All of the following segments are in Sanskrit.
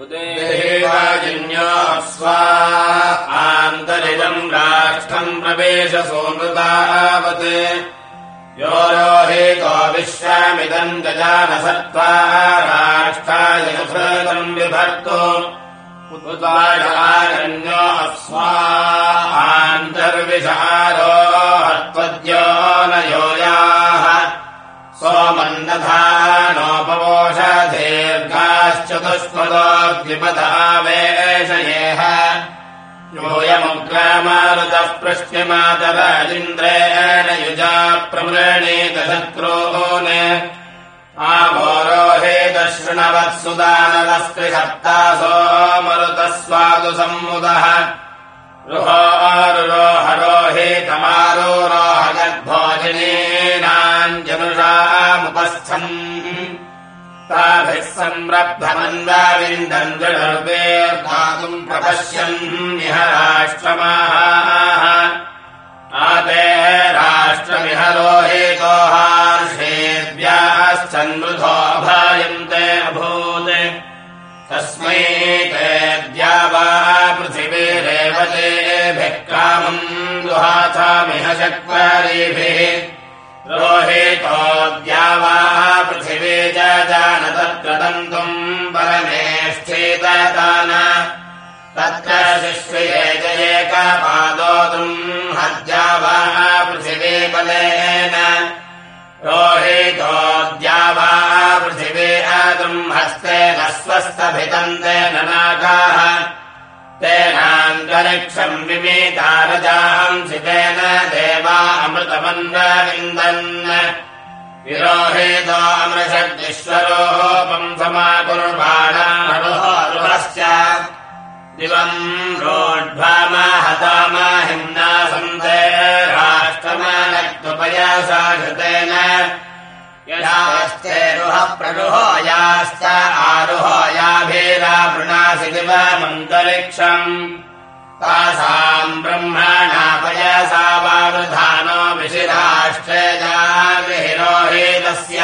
उदेवाजिन्यो स्वा आन्तरिजम् राष्ट्रम् प्रवेशसोमृतावत्। यो रोहितो विश्वामिदम् जानसत्त्वा राष्ट्राय सुतम् विभर्तो। उद्वाजारण्यो स्वान्तर्विषारोहत्वद्यो न योयाः सोमन्दधानोपवोषधीर्घाश्चतुष्पदोऽग्निपदावेशयेह योऽयमुग्रामारुतः पृष्ण्यमातराजिन्द्रेण युजा प्रमृणीत शत्रोन् आमोरोहेदशृणवत्सुदानवस्त्रिसप्तासो मरुतः स्वादु सम्मुदः रुहोरुरोहरोहेतमारोरोहगद्भोजनेनाञ्जनुषामुपस्थम् ताभिः संरब्धमन्दाविन्दम् जडर्वेर्धातुम् प्रपश्यन् इह राष्ट्रमाः आते राष्ट्रमिह रोहितोहार्षेद्याश्चन्मृधोऽभायन्ते अभूत्। तस्मै दुहाथामिह चक्वारीभिः रोहितोऽद्यावा पृथिवी च जानतत्र तन्तुम् परमेष्ठेततान तत्र शिष्ये जयेकपादोतुम् हद्यावा पृथिवी बलेन। रोहितोऽद्यावा पृथिवी अतुम् हस्तेन स्वस्तभितन्ते ननाकाः तेनान्तरिक्षम् विमीतारजांसि तेन देवा अमृतमन्वविन्दन् विरोहितो अमृषद्विश्वरोपम् समाकुर्बाणारुहश्च दिवम् रोड्भामाहतामाहिम्ना सन्ते राष्ट्रमानक्तुपयासा घृतेन यदास्तेरुह प्ररुहो याश्च आरुहो याभिरावृणासि दिवमन्तरिक्षम् तासाम् ब्रह्मणापयसा वावृधानो विशिराष्ट्रेजागृहिरोहेतस्य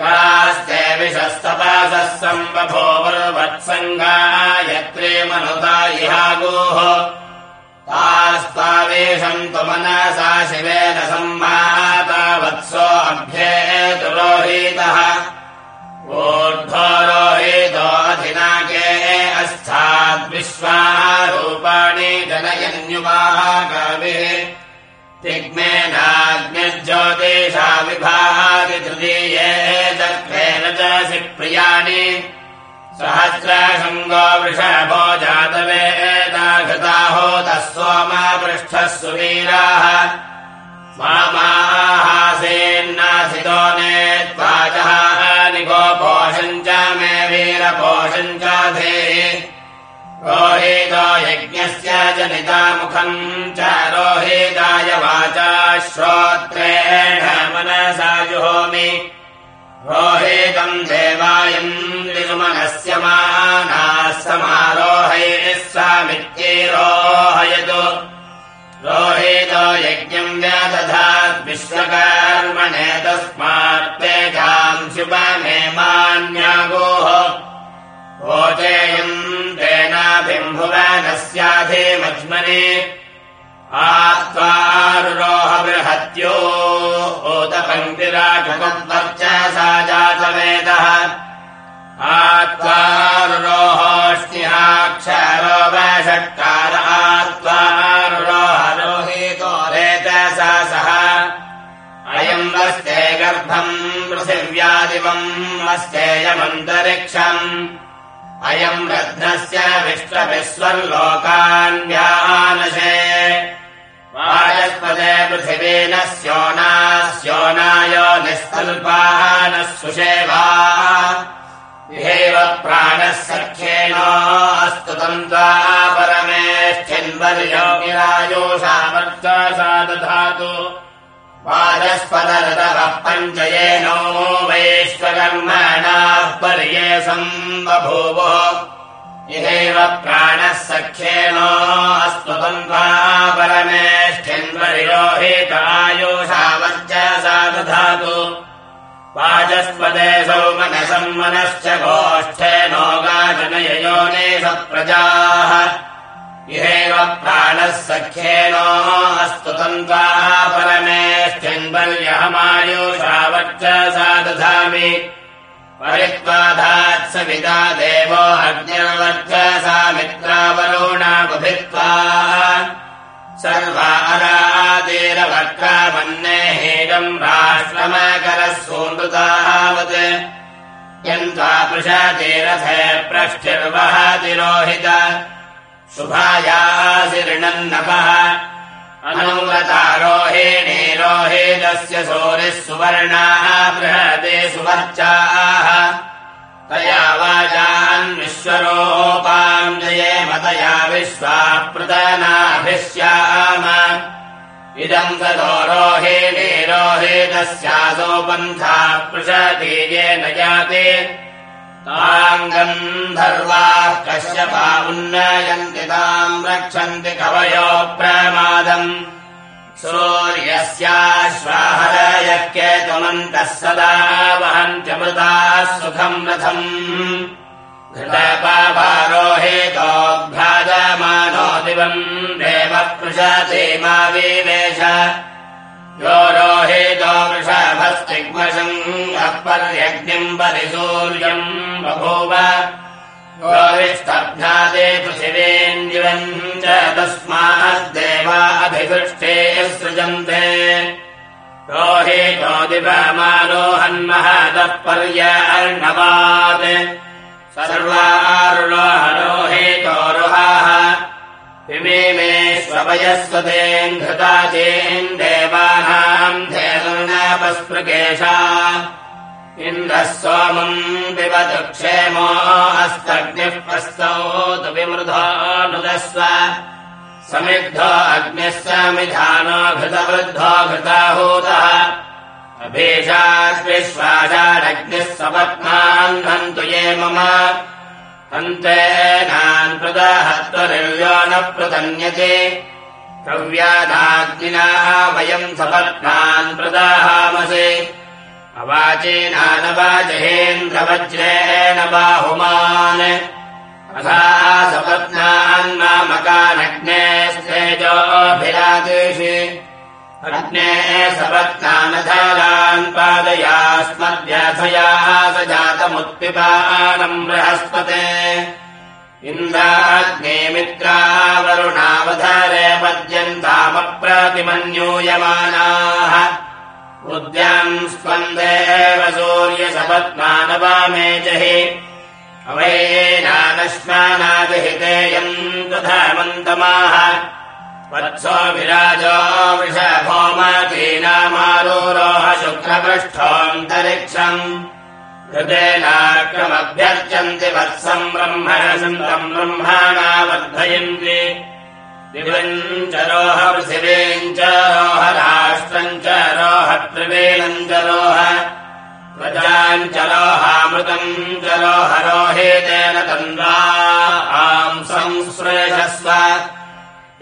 यास्ते विशस्तपासः सम्बभोवत्सङ्गायत्रे मनुता इहागोः तास्तावेशन्तु मनसा शिवेन वत्सो अभ्येतुरोहितः ऊर्ध्वरोहितोऽधिनाके अस्थाद्विश्वारूपाणि जनयन्युवाकाभिः तिग्मेनाग्निज्योतिषा विभाति तृतीये चक्रेण च प्रियाणि। सहस्रशृङ्गो वृषभो जातवेदाघृताहोतः सोमापृष्ठः सुवीराः मामाहासेन्नाथितो नेत्वाजः निगोपोषम् च मे वीरपोषम् च धेः। रोहितो यज्ञस्य जनितामुखम् च रोहिताय वाचा श्रोत्रेण मनसा जुहोमि। रोहितम् देवायम् निरुमनस्य मानाः समारोहैः सामित्यैरोहयतु रोहितो यज्ञम् व्यदधात् विश्वकर्मणे तस्मात् तेषाम् शुभमे मान्यागोः ओचेयम् तेनाभिम्भुवनस्याधिमज्मने आत्वारुरोह बृहत्यो ओतपङ्क्तिराघवद्वर्च सा जातवेदः आत्वारुरोहोष्टिहाक्षरो वषट्कार पृथिव्यादिवम् वस्तेयमन्तरिक्षम् अयम् रत्नस्य विश्वविस्वर्लोकान्यानशे वाजस्पदे पृथिवीन स्योना स्योनायो निस्तल्पाः नः सुषेवा इहैव प्राणः सख्येनोऽस्तु तम् त्वा परमेष्ठिन्वर्यो गिरायोषामर्चा सा दधातु वाजस्पदरतवः पञ्चयेनो वैश्वकर्मणाः पर्ये सम्बभूवुः। इहैव प्राणः सख्येनो अस्त्वतन्त्वा परमेष्ठिन्वरिरोहितायुषावर्च सा दधातु वाचस्पदे सौमनसम् मनश्च गोष्ठेनो गाजनययोने प्रजाः इहैव प्राणः सख्येनो अस्तुतन्त्वा परमेष्ठिन्वर्यहमायुषावर्च सा दधामि परित्वाधात्सविता देवो अग्निर्वर्च सा मित्रावरोणाबुभित्वा सर्वारादेरवक्रामन्नेहेदम् राष्ट्रमकरः सोऽनृतावत् यन्त्वापृशातिरथे प्रष्ठिर्वहतिरोहित शुभायासिर्णन्नपः अनुव्रतारोहेणेरोहेदस्य सोरिः सुवर्णाः बृहते सुवर्चाः। तया वाचान्विश्वरोपाम् जये मतया विश्वाप्रदनाभिश्याम इदम् ततोरोहेणेरोहेदस्यासो पन्था पृशति येन जाते ताङ्गन्धर्वाः कश्यपा उन्नयन्ति ताम् रक्षन्ति कवयो प्रमादम्। सूर्यस्याश्वाहरयः केतुमन्तः सदा वहन्त्यमृताः सुखम् रथम्। घृतपारोहेतोऽभ्राजमानो दिवम् देव पृशति मा विवेश। यो रोहितो वृषभस्तिग्मशम् पर्यग्निम् परिसूर्यम् बभूव। गोविष्टभ्यादे पृथिवेन्दिवम् च तस्माद्देवा अभिवृष्टे सृजन्ते। रोहितो दिवमारोहन्महतः पर्य अर्णवात्। सर्वारुरोहरोहेतोरुहाः इमे मे स्वपयस्वतेऽघृता चेन् देवानाम् धेनुर्णपस्पृकेशा इन्द्रः सोमम् पिबतु क्षेमो हस्तग्निः प्रस्तौ तु विमृधोऽनुदस्व समिद्धो अग्निः समिधानो घृतवृद्धो घृताहूतः। अभीषाद्विश्वासाडग्निः सपत्नान् हन्तु ये मम। हन्तेनान् प्रदहत्वनिर्यो न प्रतन्यते कव्यादाग्निना वयम् सपत्नान् प्रदाहामसे। अवाचेनानवाजहेन्द्रवज्रेण बाहुमान्। अथा सपत्नान् मामकानग्ने स्तेजोऽभिरादेशे अग्ने सपत्नानधारान् पादयास्मद्व्यथयाः स जातमुत्पिपानम् बृहस्पते इन्द्राग्ने मित्रावरुणावधारे पद्यन्तामप्रतिमन्यूयमानाः उद्याम् स्पन्देव सूर्यसपत्नानवामे जहि। अवैनानश्मानादिहितेयम् तथामन्तमाः वत्सो विराजो वृषभोमतीनामारोह शुक्रपृष्ठोऽन्तरिक्षम् हृदेनाक्रमभ्यर्चन्ति वत्सम् ब्रह्माणा वर्धयन्ति दिवम् च रोह पृथिवीम् च रोह राष्ट्रम् च रोह त्रिवेणम् च रोह प्रजाम् च रोहामृतम् च रोह रोहेतेन तन्वा आम् संस्पृशस्व।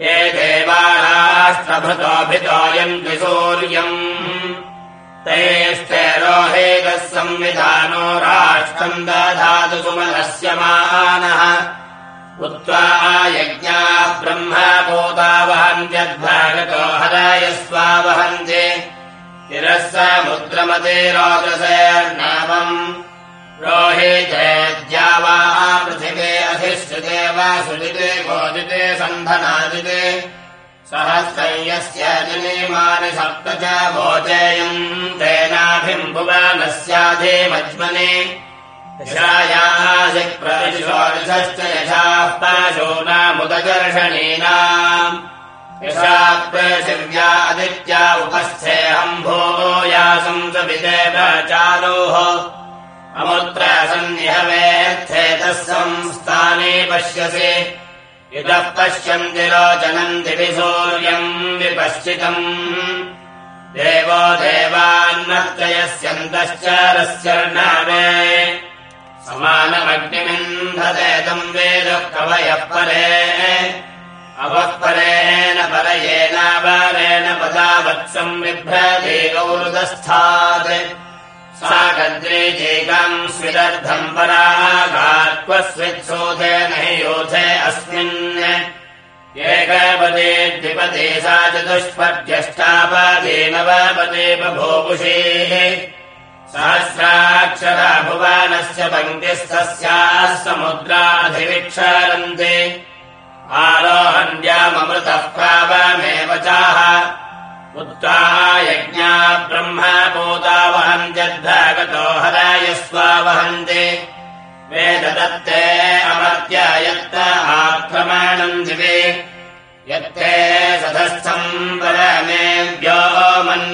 ये देवाराष्ट्रभृतोऽभितोयन्ति सूर्यम् तेष्ठे रोहेदः संविधानो राष्ट्रम् दधातु सुमनस्य मानः। उक्त्वा यज्ञाः ब्रह्मभूता वहन्त्यद्भागतो हरायस्वा वहन्ति। तिरः समुद्रमते रोचसेर्नामम् रोहितेद्यावा पृथिवे अधिष्ठिते वा सुजिते गोजिते सन्धनाजिते सहस्रय्यस्य जनीमानि सप्त च भोजेयम् तेनाभिम् भुवनस्याधिमज्मने यशायासि प्रतिशोरिषश्च यशाः पाशूनामुदकर्षणीनाम् यशा पृथिव्या आदित्या उपस्थेऽहम् भूयासम् सविदेव चारोः अमुत्र सन्निहवेत्थेतः संस्थाने पश्यसि लोचनम् दिवि सूर्यम् विपश्चितम्। देवो देवान्नर्चयस्यन्तश्चरस्यर्णवे समानमग्निमिन्धते तम् वेदः कवयः परे। अवः परेण परयेनावरेण पदावत्सम् बिभ्रति गौरुदस्थात् सा गद्रेजेकाम् स्विदर्धम् परागात्वस्वित्सोधेन हि योधे अस्मिन्। एकपदे द्विपदे सा चतुष्पद्यष्टापदे नवपदे बभूपुषेः। सहस्राक्षरा भुवानस्य पङ्क्तिस्तस्याः समुद्राधिविक्षरन्ते आरोहण्याममृतः प्रावमेव चाह उत्ता यज्ञा ब्रह्मपूता वहन्त्यद्भागतो हरायस्वावहन्ति वेददत्ते अमर्त्य यत्त आक्रमणम् दिवे यत्ते सधस्थम् परमेव्योमन्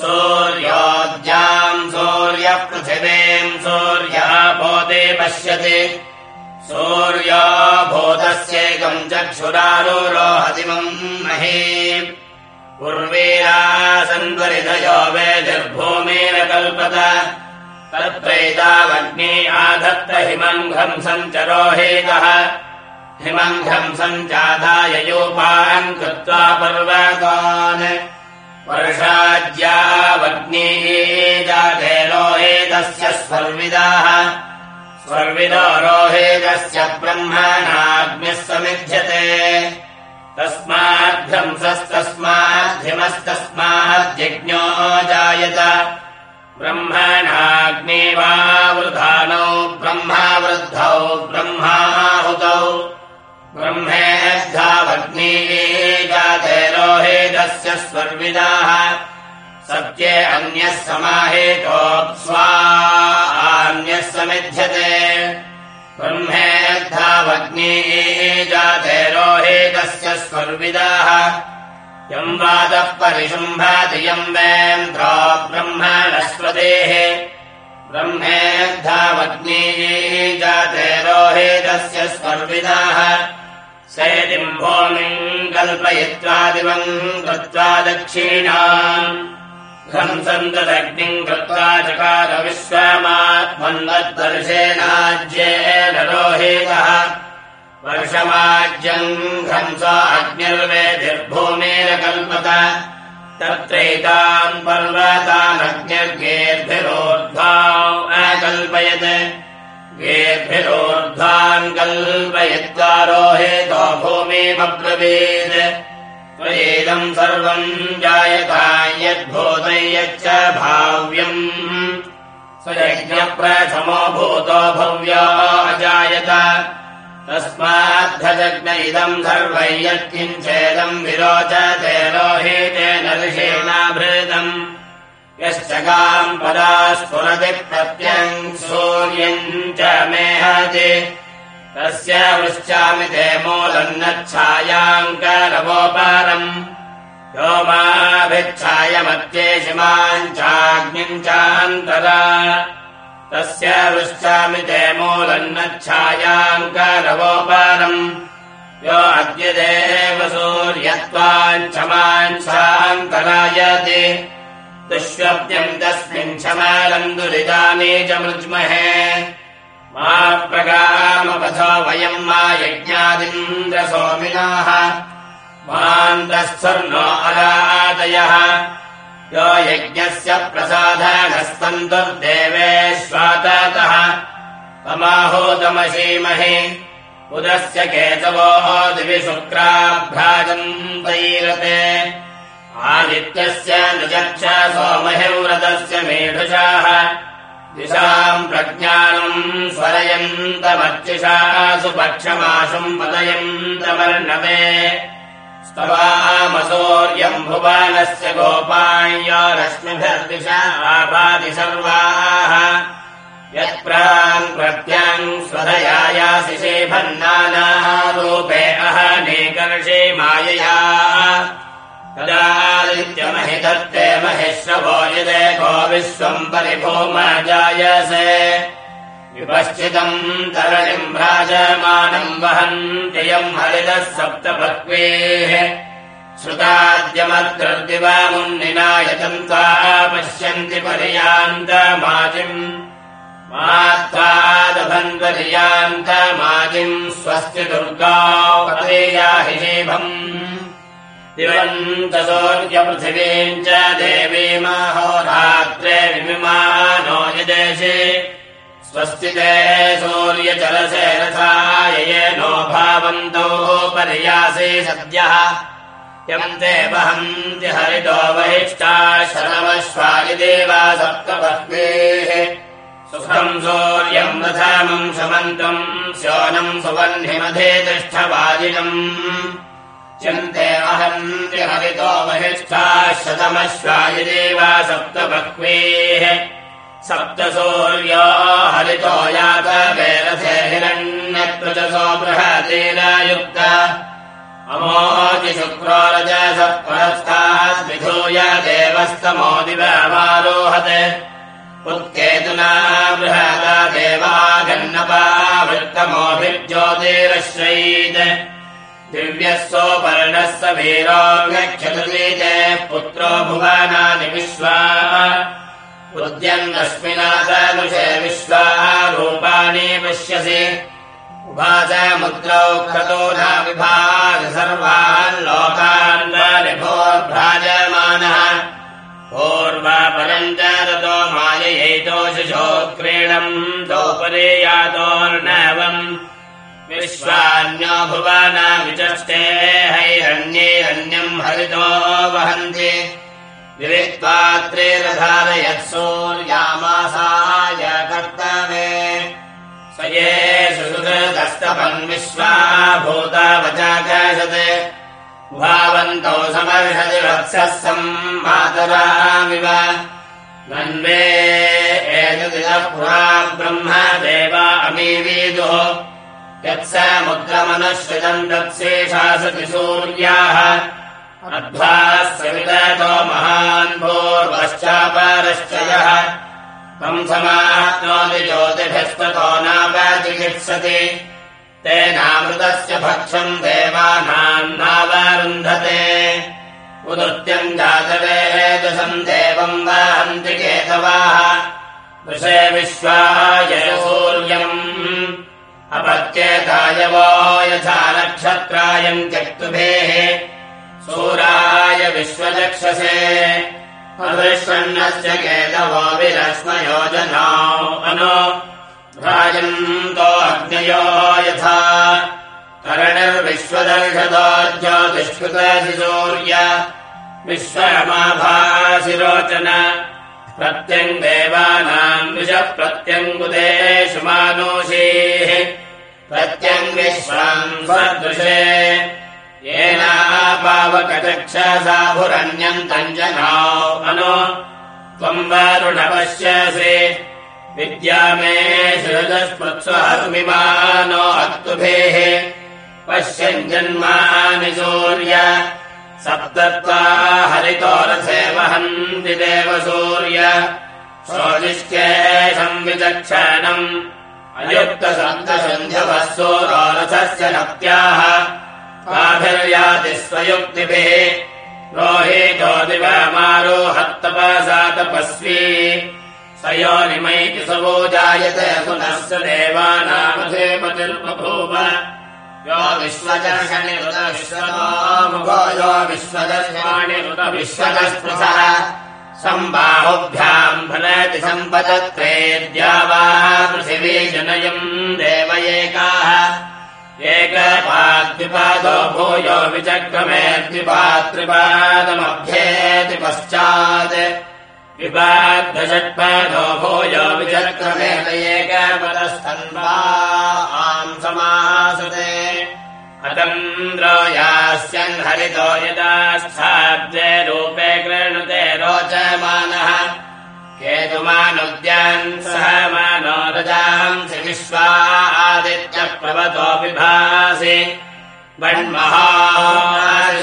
सूर्योद्याम् सूर्यपृथिवीम् सूर्यापोते पश्यति। सूर्यो भूतस्यैकम् चक्षुरारोहतिमम् महे उर्वीरासन्वरिधयो वेदिर्भूमेरकल्पत तत्रैतावग्ने आधत्त हिमङ्घम् सञ्चरोहेतः। हिमङ्घम् सञ्चाधाय योपाम् कृत्वा पर्वतान्। वर्षाज्यावग्ने जाते रोहेतस्य स्वर्विदाः। स्वर्विदो रोहेतस्य ब्रह्मणाग्निः समिध्यते तस्माद्ध्वंसस्तस्माद्धिमस्तस्माद्यज्ञो जायत। ब्रह्मणाग्ने वा वृधानौ ब्रह्मावृद्धौ ब्रह्माहुतौ। ब्रह्मेद्धावग्ने जाते रोहेदस्य स्वर्विदाः। सत्ये अन्यः समाहेतोऽप्स्वान्यः समिध्यते। ब्रह्मेद्धावग्ने जाते रोहेदस्य स्वर्विदाः यम् वादः परिशुम्भाति यम् वेन्द्रो ब्रह्मणस्वदेः ब्रह्मेद्धावग्ने जाते रोहेदस्य स्वर्विदाः सेदिम् भूमिम् कल्पयित्वादिवम् कृत्वा दक्षिणाम्। हंसन्तदग्निम् कृत्वा चकार विश्वमात्मन्वद्वर्षेणाज्येन रोहेतः वर्षमाज्यम् हंस अग्निर्वेदिर्भूमेन कल्पत तत्रैतान् पर्वतानग्निर्गेर्भिरोद्धा अकल्पयत्। गेर्भिरोर्ध्वान् कल्पयित्वा रोहेतो भूमिमब्रवीत् त्वयेदम् सर्वम् जायता यद्भूतम् यच्च भाव्यम्। स्वयज्ञप्रथमो भूतो भव्यो अजायत तस्माद्धजग्न इदम् सर्वम् यत्किञ्चेदम् विरोचते रोहितेन ऋषेणाभृतम्। यश्चकाम् पदा स्फुरति प्रत्यम् सूर्यम् च मेहति। तस्य वृश्चामि ते मूलन्नच्छायाङ्करवोपारम् व्योमाभिच्छायमत्येषिमाम् चाग्निम् चान्तरा तस्य वृश्चामि ते मूलन्नच्छायाङ्करवोपारम् यो अद्य देव सूर्यत्वाञ्छमान् सान्तरायति दुष्वप्यम् तस्मिन् क्षमालम् दुरितानि च मृज्महे मा प्रगामपथो वयम् मा यज्ञादिन्द्रसोमिनाः। मान्तस्थुर्नो अरादयः यो यज्ञस्य प्रसादनस्तन्तुर्देवेष्वातः तमाहोतमशीमहि उदस्य केतवो दिवि शुक्राभ्राजम् तैरते आदित्यस्य नृजक्ष सोमहिव्रतस्य मेढुषाः। दिशाम् प्रज्ञानम् स्वरयन्तमर्चिषा सुपक्षमाशुम् पदयन्तमर्णवे स्तवामसौर्यम् भुवनस्य गोपाय्यो रश्मिभिर्दिशा आपाति सर्वाः यत्प्राम् प्रत्याम् स्वधयायासि शेभन्नानारूपे अहनेकर्षे मायया कदादित्यमहितत्ते महिश्रवो यदेको विश्वम् परिभूमजायसे विपश्चितम् तरणिम् भ्राजमानम् वहन्त्ययम् हरितः सप्तपक्वेः श्रुताद्यमद्रद्दिवामुन्निनायतम् सा पश्यन्ति पर्यान्तमाजिम्। मात्वादभन्तर्यान्तमाजिम् स्वस्ति दुर्गापतेयाहिषेभम् दिवन्तसौर्यपृथिवीम् च देवीमाहोरात्रे विमिमानो यदेशे स्वस्ति ते सूर्यचरसे रथाय नो भावन्तौ पर्यासे सद्यः। यन्ते वहन्ति हरितो वहिष्ठा शरमश्वाय देवा सप्तपह्वेः सुखम् सूर्यम् रथामम् समन्तम् शोनम् सुवह्निमधे तिष्ठवाजिनम् यन्ते वहन्ति हरितो वहिष्ठा शतमश्वाय देवा सप्तपह्वेः सप्त सूर्यो हरितो यात वेरथे हिरण्यत्वजसो बृहतेन युक्त अमोति शुक्रोरजसः पुरस्ताद्विधूय देवस्तमो दिवमारोहते उत्केतुना बृहता देवागन्नपा वृत्तमोभिज्योतिरश्रयीत् दिव्यः सोपर्णः स वीरो गच्छतुलीते पुत्रो भुवनानि विश्वा उद्यन्नस्मिनादनुषे विश्वा रूपाणि पश्यसि। उवाच मुद्रौ क्रतो न विभाग सर्वान् लोकान्तानिभोर्भ्राजमानः पूर्वापरम् च ततो माययैतो क्रीडम् दोपरे यातोर्णवम् विश्वान्यो भुवना विचष्टे हैरण्यैरण्यम् हरितो वहन्ति विवित्वात्रेरधारयत्सूर्यामासाय कर्तवे। स ये सुहृदस्तपन्विश्वा भूतावचाकाशते भावन्तौ समर्हति वत्सः सम् मातरामिव नन्वे एतदिदः पुरा ब्रह्म देवा अमीवीदुः। यत्समुद्रमनुश्रितम् तत्सेषासति सूर्याः विदतो महान् पूर्वश्चापरश्च यः। तम् समाप्नोति ज्योतिभिस्ततो नावचिकित्सति तेनामृतस्य भक्षम् देवानाम् नावरुन्धते। उदृत्यम् जातवेदशम् देवम् वहन्ति केतवाः। वृषे विश्वाय सूर्यम् अपत्येताय वो यथा नक्षत्रायम् त्यक्तुभेः सूराय विश्वचक्षसे। अदृष्वन्नस्य केतवो विरश्मयोजना अनो भ्राजन्तो अग्नयो यथा। करणर्विश्वदर्शतो ज्योतिष्कृतसि सूर्य। विश्वमाभासिरोचन प्रत्यङ् देवानाम् विषः प्रत्यङ्गुदेषु मानोषीः प्रत्यङ् विश्वाम् सदृशे तञ्जनौ अनो त्वम् वरुणपश्यसि। विद्या मे हृदस्पृत्स्वहतुमिमानो अक्तुभेः पश्यञ्जन्मानि सूर्य। सप्तत्वा हरितो रथे वहन्ति देव सूर्य सोजिष्ठेषम् विचक्षणम् अयुक्तसन्तसन्ध्यवः सूरोरथस्य नक्त्याः काभिर्याति स्वयुक्तिभिः रोहितोदिवमारोहत्तपसा तपस्वी स योनिमैति सवो जायते पुनश्च देवानामधेपतिर्बभूव। यो विश्वदर्शनिरुत विश्वमुखो यो विश्वदस्पृशः सम्बाहुभ्याम् फलति सम्पदत्वेद्या वा पृथिवी जनयम् देव एकाः एकपाद्विपादो भूयो विचक्रमे द्विपात्रिपादमभ्येति पश्चात्। विपाद्वषट्पादो भूयो विचक्रमे एकपदस्तन्वा आम् समासते। अतन्द्रो यास्यन् हरितो यदास्थाब्जे रूपे कृणुते रोचमानः। केतुमानुद्यान् सह मानो रजांसि विश्वा आदित्यः प्लवतो विभासि। वण्महा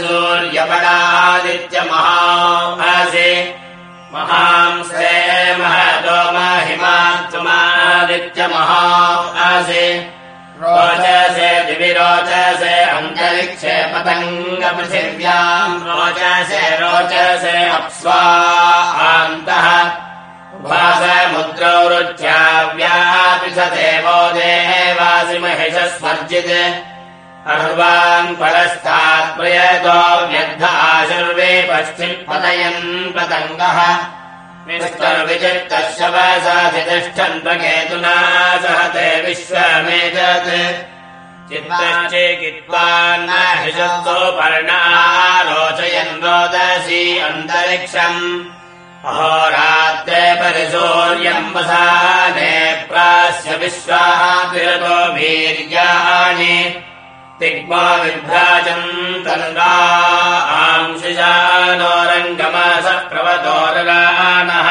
सूर्यपडादित्यमहा महांसे महतो महिमात्मादित्यमहा असि रोचसे दिविरोचसे अन्तरिक्षे पतङ्गपृथिव्याम् रोचसे रोचसे अप्स्वा आन्तः। भासमुद्रौ स देवो देवासि महिषस्वर्जित्। अर्वान् परस्तात्प्रयतो व्यर्धा सर्वे पश्चिम् पतयन् पतङ्गः। विस्तर्विचित्तस्य वसाधितिष्ठन् प्रकेतुना सह ते विश्वमेजत् चित्तश्चेकित्वान्न पर्णारोचयन् रोदसी अन्तरिक्षम् अहोरात्रे परिशौर्यम् वसाने प्रास्य विश्वाः विरतो वीर्याणि तिग्मा विभ्राजम् तन्वा आंशिजानोरङ्गमस प्रवतोरगानः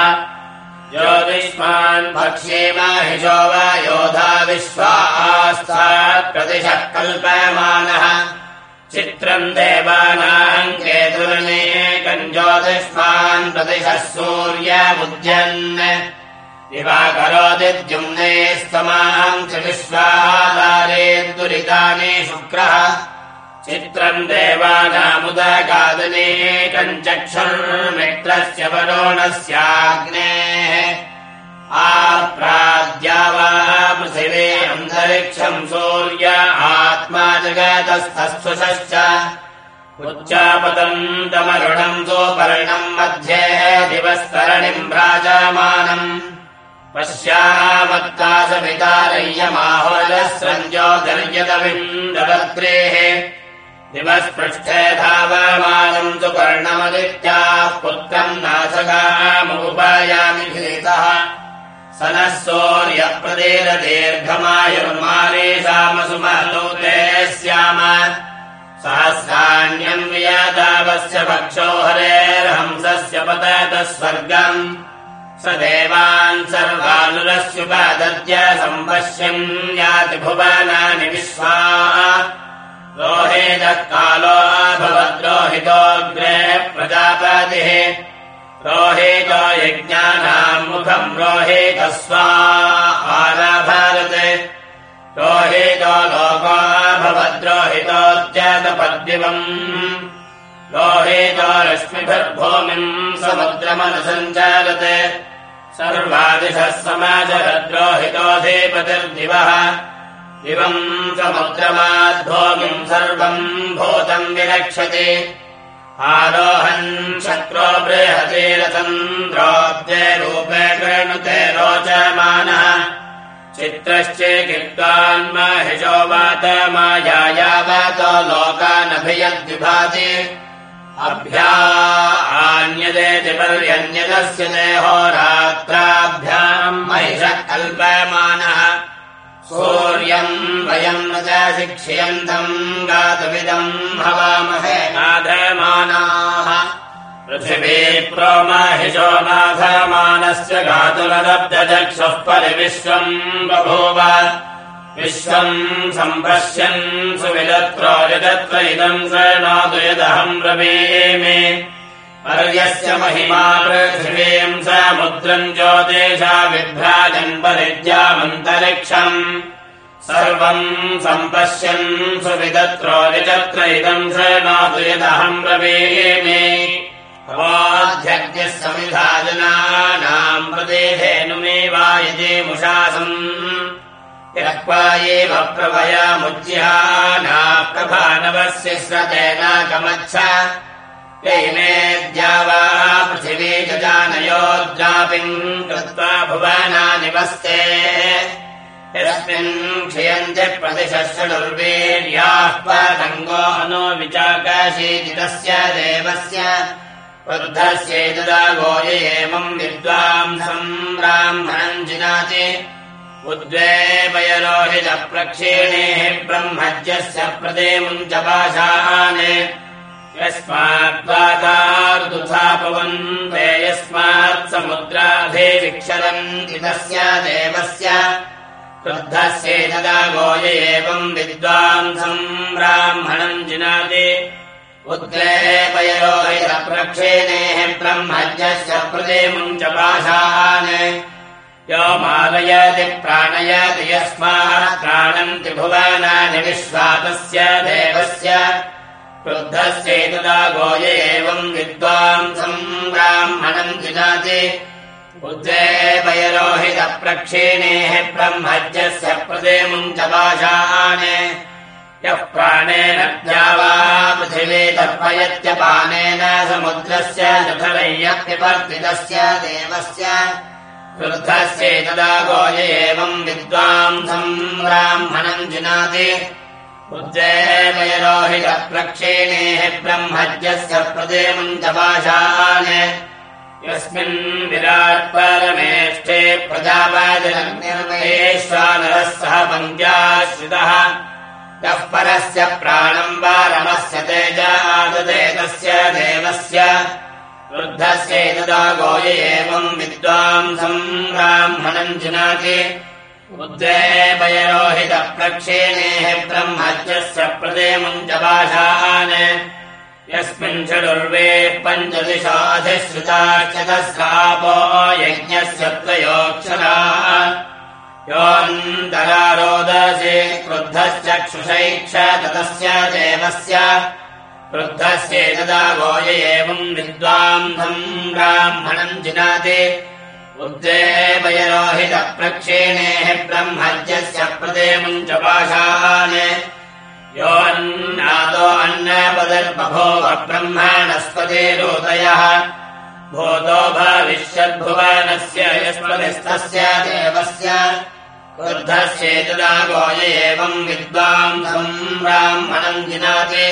ज्योतिष्मान् भक्ष्येमाहिषो वा योधा विश्वास्तात् प्रतिशः कल्पयमानः चित्रम् देवानाम् केतुर्नेकम् ज्योतिष्मान् प्रतिशः सूर्यमुद्यन् दिवाकरोति द्युम्ने स्तमाम् च विश्वादारे दुरितानि शुक्रः। चित्रम् देवानामुदगादनेकम् चक्षुर्मित्रस्य वरोणस्याग्नेः आप्राद्या वा पृथिवे अन्तरिक्षम् सूर्य आत्मा जगतस्थस्वशश्च उच्चापतन्तमरुणम् सोपर्णम् मध्ये दिवस्तरणिम् राजमानम् पश्यामत्तासवितारय्यमाहोलस्रञ्जोदर्यतविन्दवत्रेः दिवःस्पृष्ठे धावमानम् सुपर्णमदित्याः पुत्रम् नासगामुपायामि भीतः स नः सौर्यप्रदेरदीर्घमायुर्मारेशामसुमलोते स्याम सहस्राण्यम् वियादावस्य भक्षो हरेर्हंसस्य पततः स्वर्गम्। स देवान् सर्वानुरस्युपादद्य सम्पश्यन् याति भुवनानि विश्वा। रोहेदः कालो भवद्रोहितोऽग्रे प्रजापतिः रोहेतो यज्ञानाम् मुखम् रोहेतस्वा आराभारत् रोहेतो लोको भवद्रोहितोत्यपद्दिवम् रोहेतो रश्मिभिर्भूमिम् समुद्रमनुसञ्चालत् सर्वादिशः समाजरद्रोहितोऽधिपतिर्दिवः दिवम् समुद्रमाद्भूमिम् सर्वम् भूतम् विरक्षति आरोहन् शक्रो बृहतीरतन्द्रोब्जे रूपे कृणुते रोचमानः। चित्रश्चेकित्वान्महिषो वात मायायावतो लोकानभियद्विभाति। अभ्या आन्यदेति पर्यन्यदस्य देहोरात्राभ्याम् महिषः कल्पयमानः सूर्यम् वयम् न च शिक्षयन्तम् गातुमिदम् भवामहे। नाधमानाः। पृथिवी प्रोमाहिषो नाथमानस्य गातुरदब्दचक्षुः परिविश्वम् बभूव। विश्वम् सम्पश्यन् सुविदत्रो यदत्र इदम् शृणोतु यदहम् ब्रवीमि पर्यस्य महिमा पृथिवीम् समुद्रम् ज्योतिषा विभ्राजन् परिद्यामन्तरिक्षम्। सर्वम् सम्पश्यन् सुविदत्रो यजत्र इदम् शृणोतु यदहम् ब्रवीमि। भवाध्यज्ञः समिधाजनानाम् प्रदेधेनुमेवा यजे मुषासम्। यक्वायेव प्रभयामुज्याना प्रभानवस्य स्रतेनागमच्छ यैमेद्या वा पृथिवी च जानयोद्रापिम् कृत्वा भुवनानि वस्ते यस्मिन् क्षयन्ति प्रतिशश्रुर्वीर्याः पतङ्गो अनो विचाकाशीजितस्य देवस्य। वृद्धस्यैतदागो एवम् विद्वांसम् ब्राह्मणम् जिनाति। उद्वेपयरोहितप्रक्षीणेः ब्रह्मज्यस्य प्रदेमुम् च पाशान् यस्माद्वातार्दुधापवन्ते यस्मात् समुद्राधेविक्षरन्ति तस्य देवस्य क्रुद्धस्यैतदा गोय एवम् विद्वांसम् ब्राह्मणम् जिनाति। उद्वेपयरोहितप्रक्षीणेः ब्रह्मज्यस्य प्रदेमुम् च पाशान् यो मालयति प्राणयति यस्मात् प्राणन्ति भुवनानि विश्वातस्य देवस्य क्रुद्धस्यैतदा एवम् विद्वांसम् ब्राह्मणम् जिनाति उज्जयवैरोहितप्रक्षीणेः ब्रह्मज्यस्य प्रदेमुञ्चपाशाने यः प्राणेन वा पृथिवी तर्पयत्यपानेन समुद्रस्य जठरय्यप्यपर्तितस्य देवस्य। वृद्धस्यैतदा गोय एवम् विद्वांसम् ब्राह्मणम् जिनाति उज्जयवैरोहितप्रक्षीणेः ब्रह्मज्यस्य प्रदेमुम् च पाशान् यस्मिन् विराट् परमेष्ठे प्रजापादिनर्महेश्वानरः सह पङ्क्याश्रितः यः परस्य प्राणम् वा रमस्य तेजाददेतस्य देवस्य। वृद्धस्यैतदा गोय एवम् विद्वांसम् ब्राह्मणम् जिनाति उद्वेपयरोहितप्रक्षेणेः ब्रह्मज्यस्य प्रदेमुम् च पाशान् यस्मिन् षडुर्वे योऽन्तरारोदसे क्रुद्धश्चक्षुषैक्ष ततस्य देवस्य। क्रुद्धस्येतदा गोय एवम् विद्वांसम् ब्राह्मणम् जिनाति उद्वेपयरोहितप्रक्षेणेः ब्रह्मज्यस्य प्रदेमुम् च पाशान् योऽन्नादो अन्नपदर्बभोव ब्रह्माणस्पतिरोदयः भूतो भविष्यद्भुवनस्य यस्पतिस्तस्य देवस्य। क्रुद्धस्येतदा गोय एवम् विद्वांसम् ब्राह्मणम् जिनाति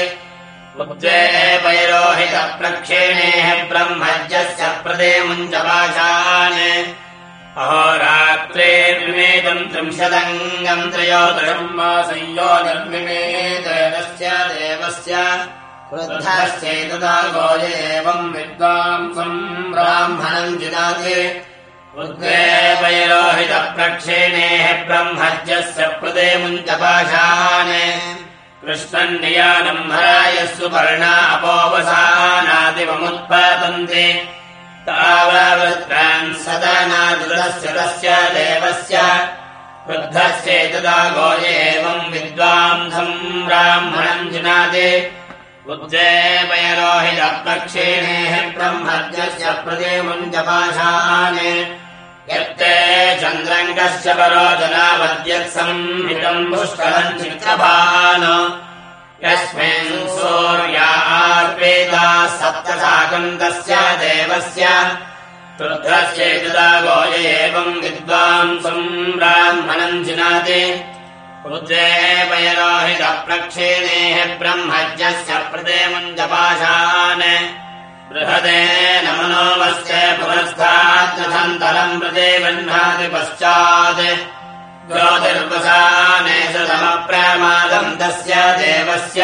उद्वेपैरोहितप्रक्षेणेः ब्रह्मज्यस्य प्रदेमुम् च पाशान् अहोरात्रेर्विमेदम् त्रिंशदङ्गम् त्रयोदशम् मासंयो निर्विमेदस्य देवस्य क्रुद्धश्चेतदा गोय एवम् विद्वांसम् ब्राह्मणम् जिनाति। उद्वेपैरोहितप्रक्षेणेः ब्रह्मज्यस्य प्रदेमुम् च कृष्णम् नियानम् हराय सुपर्णा अपोवसानादिवमुत्पादन्ते तावृत्रान् सदनादुरस्य तस्य देवस्य वृद्धस्येतदा गोय एवम् विद्वांसम् ब्राह्मणम् जिनाति उज्जयपयरोहितप्रक्षेणेः ब्रह्मज्ञस्य प्रदेमुम् च पाशान् यत्ते चन्द्रङ्गस्य परो जनावद्यत्संहितम् पुष्करम् चित्रभान्। यस्मिन् सूर्यार्पेता सप्तसाकन्दस्य देवस्य। गोय एवम् विद्वांसम् ब्राह्मणम् जिनाति। उज्जयपयरोहितप्रक्षेणेः ब्रह्मज्यस्य प्रदेमुम् च पाशान् बृहदेन मनोमस्य पुरस्ताद्रथन्तरम् प्रदेवह्नाति पश्चात् ज्योतिर्वसाने समप्रमादम् तस्य देवस्य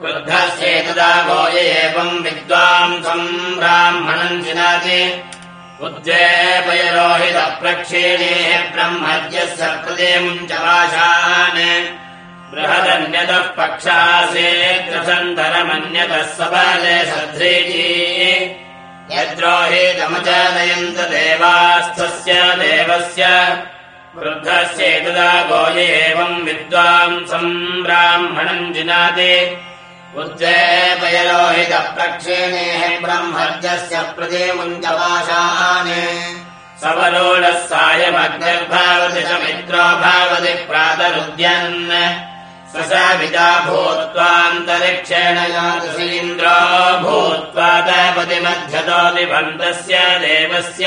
क्रुद्धस्येतदा गोय एवम् विद्वांसम् ब्राह्मणम् जिनाति उज्जयपयरोहितप्रक्षेणेः ब्रह्मज्यस्य प्रदेमुम् च पाशान् बृहदन्यतः पक्षासेत्रसन्धरमन्यतः सबले सध्रीजी यद्रोहितमुचादयन्त देवास्थस्य देवस्य वृद्धस्येतदा गोय एवम् विद्वांसम् ब्राह्मणम् जिनाति। उज्जयपयरोहितप्रक्षेणेः ब्रह्मर्जस्य प्रदेमुम् च पाशान् सवलोडः सायमग्निर्भावति च मित्रो भावति प्रातरुद्यन् ससाविता भूत्वान्तरिक्षेण यातुशीन्द्रो भूत्वा निबन्धस्य देवस्य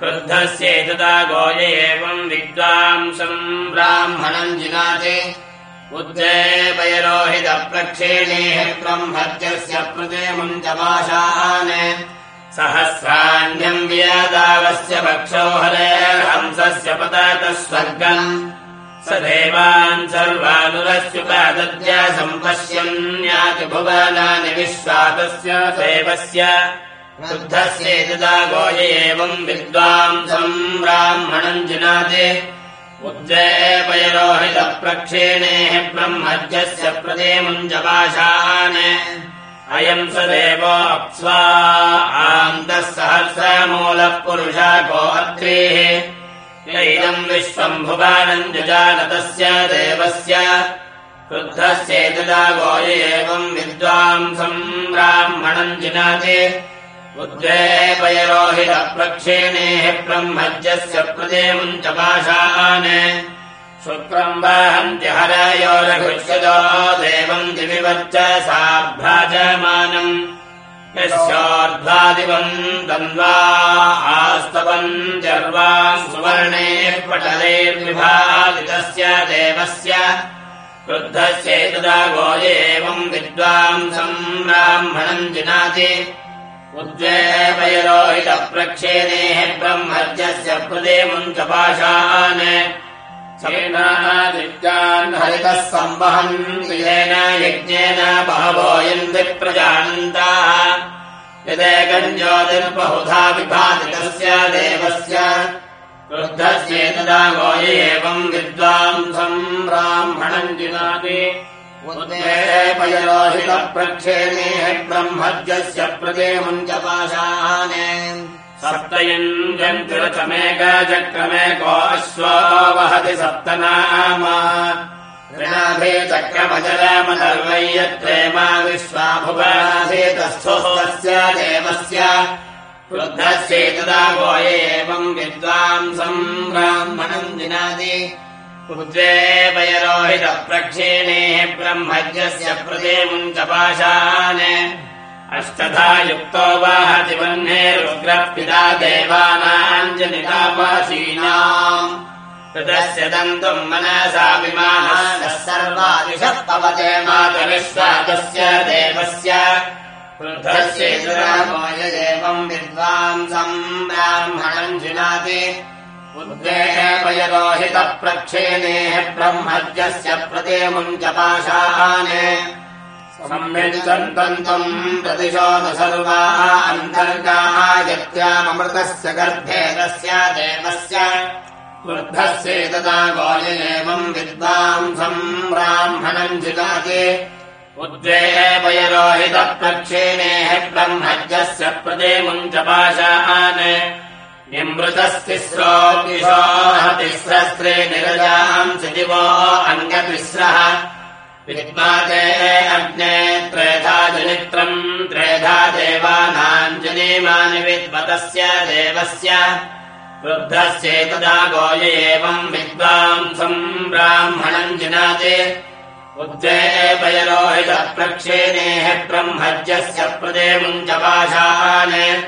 क्रुद्धस्येतदा गोय एवम् विद्वांसम् ब्राह्मणम् जिनाति उज्जयपयरोहितप्रक्षेणेः ब्रह्मत्यस्य प्रदेमुम् च पाशान् सहस्राण्यम् व्यादावस्य पक्षो हरेर्हंसस्य पततः स्वर्गम् स देवान् सर्वानुरस्युपादद्य सम्पश्यन्याति भुवनानि विश्वातस्य देवस्य वृद्धस्येतदा गोय एवम् विद्वांसम् ब्राह्मणम् जिनाति उज्जयपयरोहितप्रक्षेणेः ब्रह्मज्यस्य प्रदेमुम् च पाशान् अयम् स देवो अप्स्वा आन्तः सहस्रमूलः पुरुषा गोत्रीः इदम् विश्वम् भुवानम् जुजानतस्य देवस्य क्रुद्धस्येतदा गोय एवम् विद्वांसम् ब्राह्मणम् जिनाति। उद्वेपयरोहितप्रक्षेणेः ब्रह्मज्यस्य प्रदेमुञ्च पाशान् शुक्रम् वहन्ति हरयो रघुष्यतो देवम् दिविवर्च सा भ्राजमानम् यस्योर्ध्वादिवम् दन्वा आस्तवम् जर्वा सुवर्णेः पटलैर्विभादितस्य देवस्य क्रुद्धस्यैतदा एवम् विद्वांसम् ब्राह्मणम् जिनाति उद्वेपयरोहितप्रक्षेणेः ब्रह्मज्यस्य प्रदेमुम् च पाशान् सेनादित्यान् हरितः संवहन् येन यज्ञेन बहवोऽयन्ति प्रजानन्ताः। यदेकम् ज्योतिर्बहुधा विभातितस्य देवस्य क्रुद्धस्येतदा गोय एवम् विद्वांसम् ब्राह्मणम् जिनाति। उद्वेपयरोहितप्रक्षेणेः ब्रह्मज्यस्य प्रदेमुम् च पाशाने सप्तयञ्जन्तिरथमेकचक्रमेको अश्वो वहति सप्तनाम। यत्रेमा विश्वा भुवनाधेतस्थोऽस्य देवस्य। क्रुद्धस्येतदा गोये एवम् विद्वांसम् ब्राह्मणम् दिनादि उद्वेपयरोहितप्रक्षेणेः ब्रह्मज्ञस्य प्रदेमुम् पाशान् अष्टधा युक्तो वाहति वह्नेरुग्रः पिता देवानाञ्जनितापाशीनाम् कृतस्य दन्तुम् मनसा विमानः सर्वादिशः पवते मातविश्वातस्य देवस्य। क्रुद्धस्य एवम् विद्वांसम् ब्राह्मणम् जिनाति। उद्वेपयरोहितप्रक्षेणेः ब्रह्मज्यस्य प्रदेमुम् च पाशान् सम्यञ्चन्तम् प्रतिशो न सर्वा अन्तर्गायत्यामृतस्य गर्भे तस्य देवस्य क्रुद्धस्येतदा गोय एवम् विद्वांसम् ब्राह्मणम् जिगाति। उद्वेपयरोहितप्रक्षेणेः ब्रह्मज्यस्य प्रदेमुम् च पाशान् निमृतस्तिस्रोऽपिशोः तिस्रस्त्रे निरजाम् दिवो अङ्गतिस्रः विद्माते अग्ने त्रेधा जनित्रम् त्रेधा देवानाञ्जनेमानि विद्वतस्य देवस्य। वृद्धस्येतदा गोय एवम् विद्वांसम् ब्राह्मणम् जिनाति। उद्वेपयरोहितप्रक्षेणेः ब्रह्मज्यस्य प्रदेमुम् च पाशान्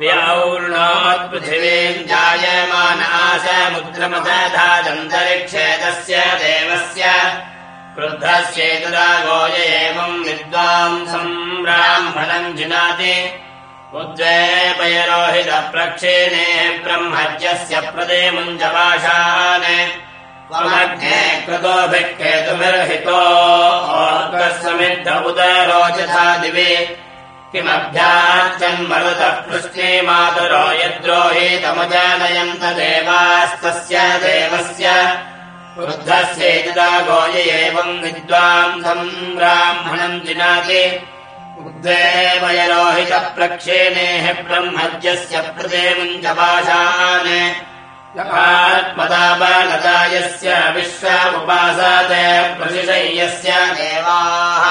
व्याऊर्णोत्पृथिवीम् जायमानासमुद्रमदधादन्तरिक्षेतस्य देवस्य गोय एवम् विद्वांसम् ब्राह्मणम् जिनाति। उद्वेपयरोहितप्रक्षेणे ब्रह्मज्यस्य प्रदेमुम् केतुभिर्हितो समिद्ध उदरोचथा दिवि। किमभ्यार्चन्मरुतः पृष्णे मातरो यद्रोहीतमुजानयन्त देवास्तस्य देवस्य वृद्धस्येतदा एवम् विद्वांसम् ब्राह्मणम् जिनाति। उद्वेवयरोहितप्रक्षेणेः ब्रह्मज्यस्य प्रदेमुम् च पाशान् आत्मदा बालदायस्य विश्वामुपासाद प्रतिशय्यस्य देवाः।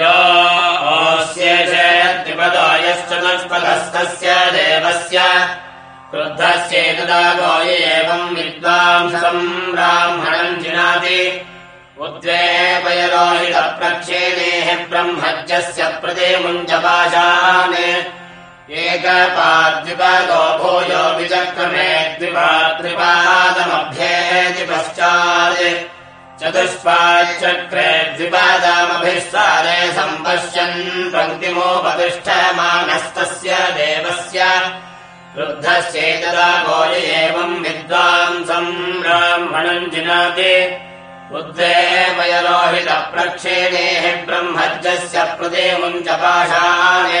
योऽस्येषद्विपदायश्चतुष्पदस्तस्य देवस्य क्रुद्धस्येतदा गोय एवम् विद्वांसम् ब्राह्मणम् जिनाति। उद्वेपयरोहितप्रक्षेणेः ब्रह्मज्यस्य प्रदेमुम् च पाशान् एकपाद्विपदो भूयो विचक्रमे द्विपात्रिपादमभ्येति पश्चात् चतुष्पाच्चक्रे द्विपादामभिस्तारे सम्पश्यन् पङ्क्तिमोपतिष्ठमानस्तस्य देवस्य वृद्धस्येतदा गोय एवम् विद्वांसम् ब्राह्मणम् जिनाति उद्वेपयरोहितप्रक्षेणेः ब्रह्मज्यस्य प्रदेमुम् च पाशान्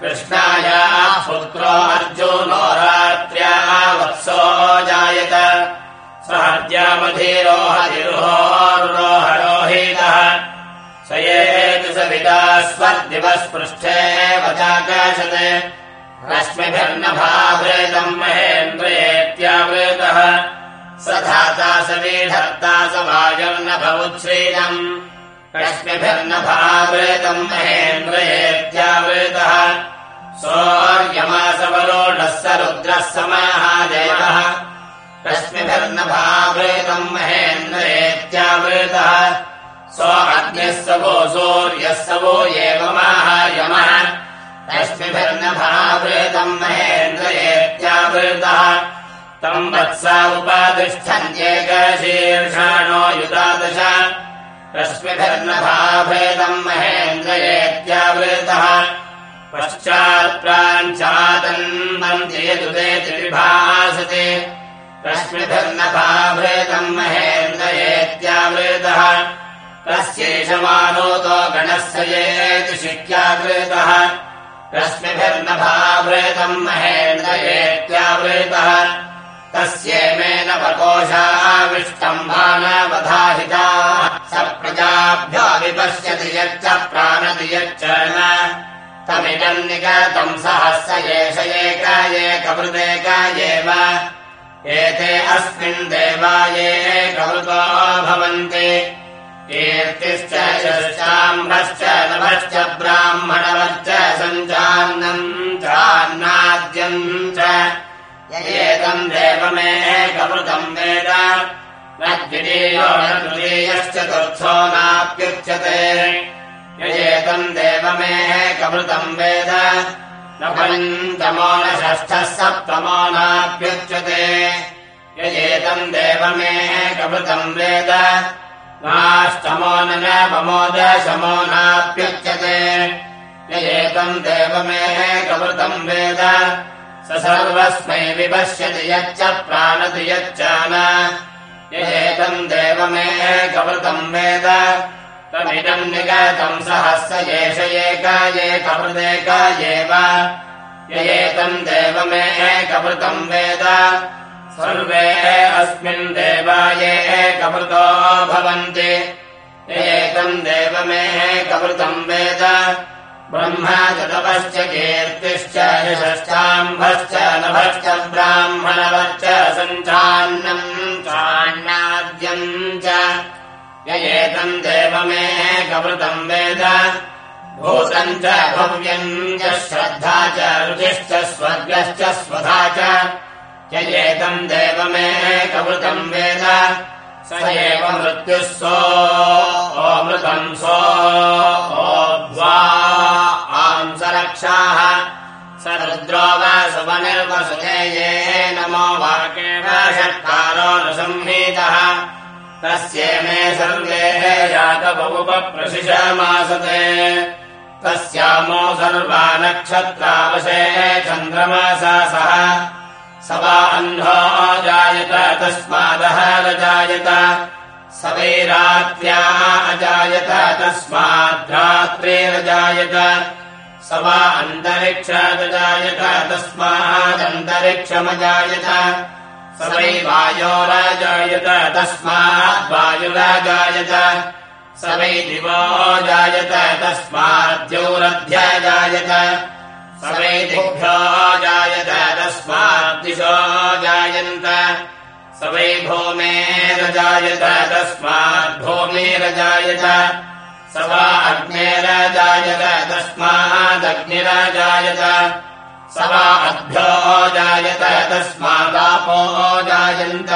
कृष्णायाः अर्जुनो रात्र्याः वत्सो जायत। सहद्यामधीरोहतिरोहोरोहरोहितः स येति सविता स्वद्दिवस्पृष्ठे वचाकाशत् रश्मिभिर्नभावृतम् महेन्द्रेत्यावृतः स धाता स वीधर्ता स वायुर्नभवुच्छ्रीनम्। रश्मिभिर्नभावृतम् महेन्द्रेत्यावृतः सोऽर्यमासवरोढः स रुद्रः समाहादेवः रश्मिभिर्नभावृतम् महेन्द्रेत्यावृतः सो अग्निः सवो सूर्यः सवो एवमाहायमः रश्मिभिर्नभावृतम् महेन्द्रेत्यावृतः तम् वत्सा उपातिष्ठन्त्येकशीर्षाणो युतादश। रश्मिभिर्नभाभृतम् महेन्द्रयेत्यावृतः। पश्चात्प्राञ्चातन्वन्त्येतुदेतिविभासते रश्मिभिर्नभाभृतम् महेन्द्रयेत्यावृतः। तस्यैषमानोतो गणस्य येति शिक्यावृतः रश्मिभिर्नभाभृतम् महेन्द्रयेत्यावृतः। तस्येमेन प्रकोशाविष्टम्भानवधाहिता स प्रजाभ्यो विपश्यति यच्च न। तमिदम् निगतम् सहस्य एष एकैकवृदेकायेव एते अस्मिन् देवाये एकवृतो भवन्ति कीर्तिश्च यश्चाम्भश्च नभश्च ब्राह्मणवश्च सञ्चान्नम् चान्नाद्यम् च एतम् देवमेकवृतम् वेद न द्वितीयो न तृतीयश्चतुर्थो नाप्युच्यते यजेतम् देवमेकवृतम् वेद न पञ्चमो न षष्ठः सप्तमो नाप्युच्यते यजेतम् देवमेकवृतम् वेद नाष्टमो न नवमो दशमो नाप्युच्यते यजेतम् देवमेकवृतम् वेद। स सर्वस्मै विपश्यति यच्च प्राणति यच्च न। यजेतम् देवमेकवृतम् वेद। तमिदम् निगतम् सहस्य एष एकैकवृदेकायेव यजेतम् देवमेकवृतम् वेद सर्वे अस्मिन् देवाये एकवृतो भवन्ति। एतम् देवमेकवृतम् वेद। ब्रह्मा तपश्च कीर्तिश्च यशश्चाम्भश्च नभश्च ब्राह्मणवश्च सञ्चान्नम् चान्नाद्यम् च। ययेतम् देवमेकवृतम् वेद। भूतम् च भव्यम् च श्रद्धा च रुचिश्च स्वर्गश्च स्वधा च ययेतम् देवमेकवृतम् वेद। स एव मृत्युः सो ओमृतम् सो ओद्वा आंसरक्षाः। स रुद्रो वा सुवनिर्वसुते ये नमो वाके वा षट्कारो न संहीतः तस्ये मे सर्वे यातबहुपप्रशिशमासते तस्यामो सर्वा नक्षत्रावशे चन्द्रमासा सह स वा अह्नो अजायत तस्मादः रजायत स वैरात्र्या अजायत तस्माद्रात्रेरजायत स वा अन्तरिक्षादजायत तस्मादन्तरिक्षमजायत। स वै वायोराजायत तस्माद्वायुराजायत। स वै दिवो जायत तस्माद्यौरध्यजायत स वै दिभ्यो जायत तस्माद्दिशो जायन्त स वै भूमेरजायत तस्माद्भूमिरजायत स वा अग्नेरजायत तस्मादग्निरजायत स वा अभ्यो जायत तस्मादापो जायन्त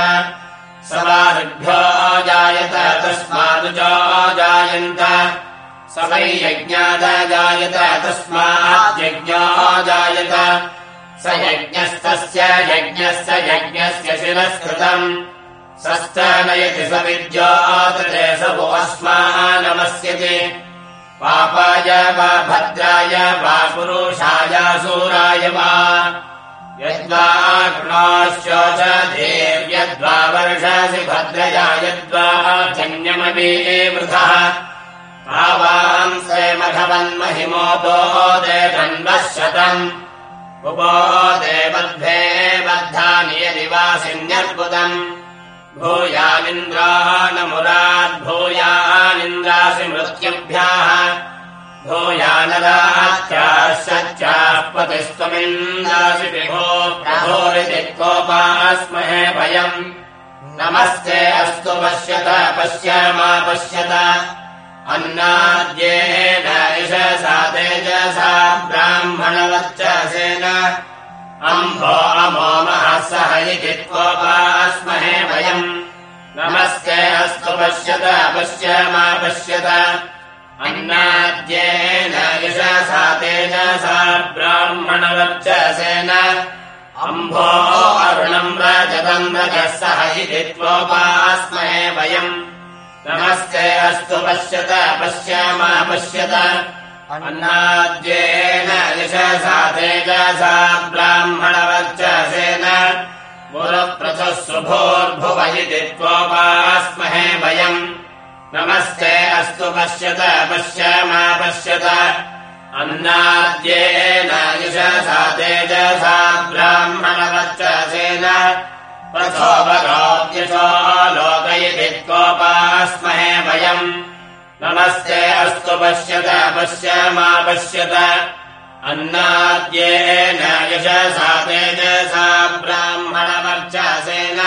स वा ऋभ्यो जायत तस्मादुजो जायन्त स वै यज्ञादजायत तस्माद्यज्ञो जायत स यज्ञस्तस्य यज्ञस्य यज्ञस्य शिरस्कृतम्। सस्तनयति स विद्यातते स वो अस्मानमस्यति पापाय वा भद्राय वा पुरुषायासूराय वा। यद्वा कृणोश्चोषधीर्यद्वा वर्षसि भद्रया यद्वा जन्यमपि वृथः आवाम् स्वेमघवन्महिमोपो देवन्वः शतम् उपो देवद्भे बद्धानि यदि वासिन्यर्बुदम्। भूयानिन्द्रानमुराद्भूयानिन्द्रासि मृत्युभ्याः। भूयानरात्याः सच्चाः पतिस्त्वमिन्द्रासि विभो प्रभोरिति कोपास्महे भयम्। नमस्ते अस्तु पश्यत पश्यामा पश्यत अन्नाद्येन यशसा तेजसा ब्राह्मणवर्चसेन अम्भो अमो महः इति त्वोपास्महे वयम्। नमस्ते अस्तु पश्यत पश्य मा पश्यत अन्नाद्येन यशसा तेजसा ब्राह्मणवर्चसेन अम्भो अरुणम् रजतम् रजः सह इति त्वोपास्महे वयम् नमस्ते अस्तु पश्यत पश्य मा पश्यत। अन्नाद्येन यशसा तेजसा ब्राह्मणवर्चसेन पुरप्रथः सुभोर्भुव इति त्वोपास्महे वयम्। नमस्ते अस्तु पश्यत पश्य मा पश्यत। अन्नाद्येन यशसा तेजसा ब्राह्मणवर्चसेन प्रथोपरोग्यशो लोक इति त्वोपास्महे वयम्। नमस्ते अस्तु पश्यत पश्य मा पश्यत अन्नाद्येन यशसा तेजसा ब्राह्मणवर्चसेन।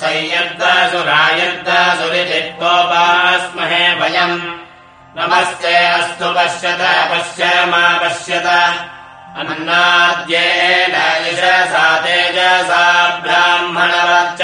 संयद्वसुरायद्वसुरिति त्वोपास्महे वयम्। नमस्ते अस्तु पश्यत पश्य मा पश्यत अमन्नाद्ये यशसा तेजसा ब्राह्मणवच्च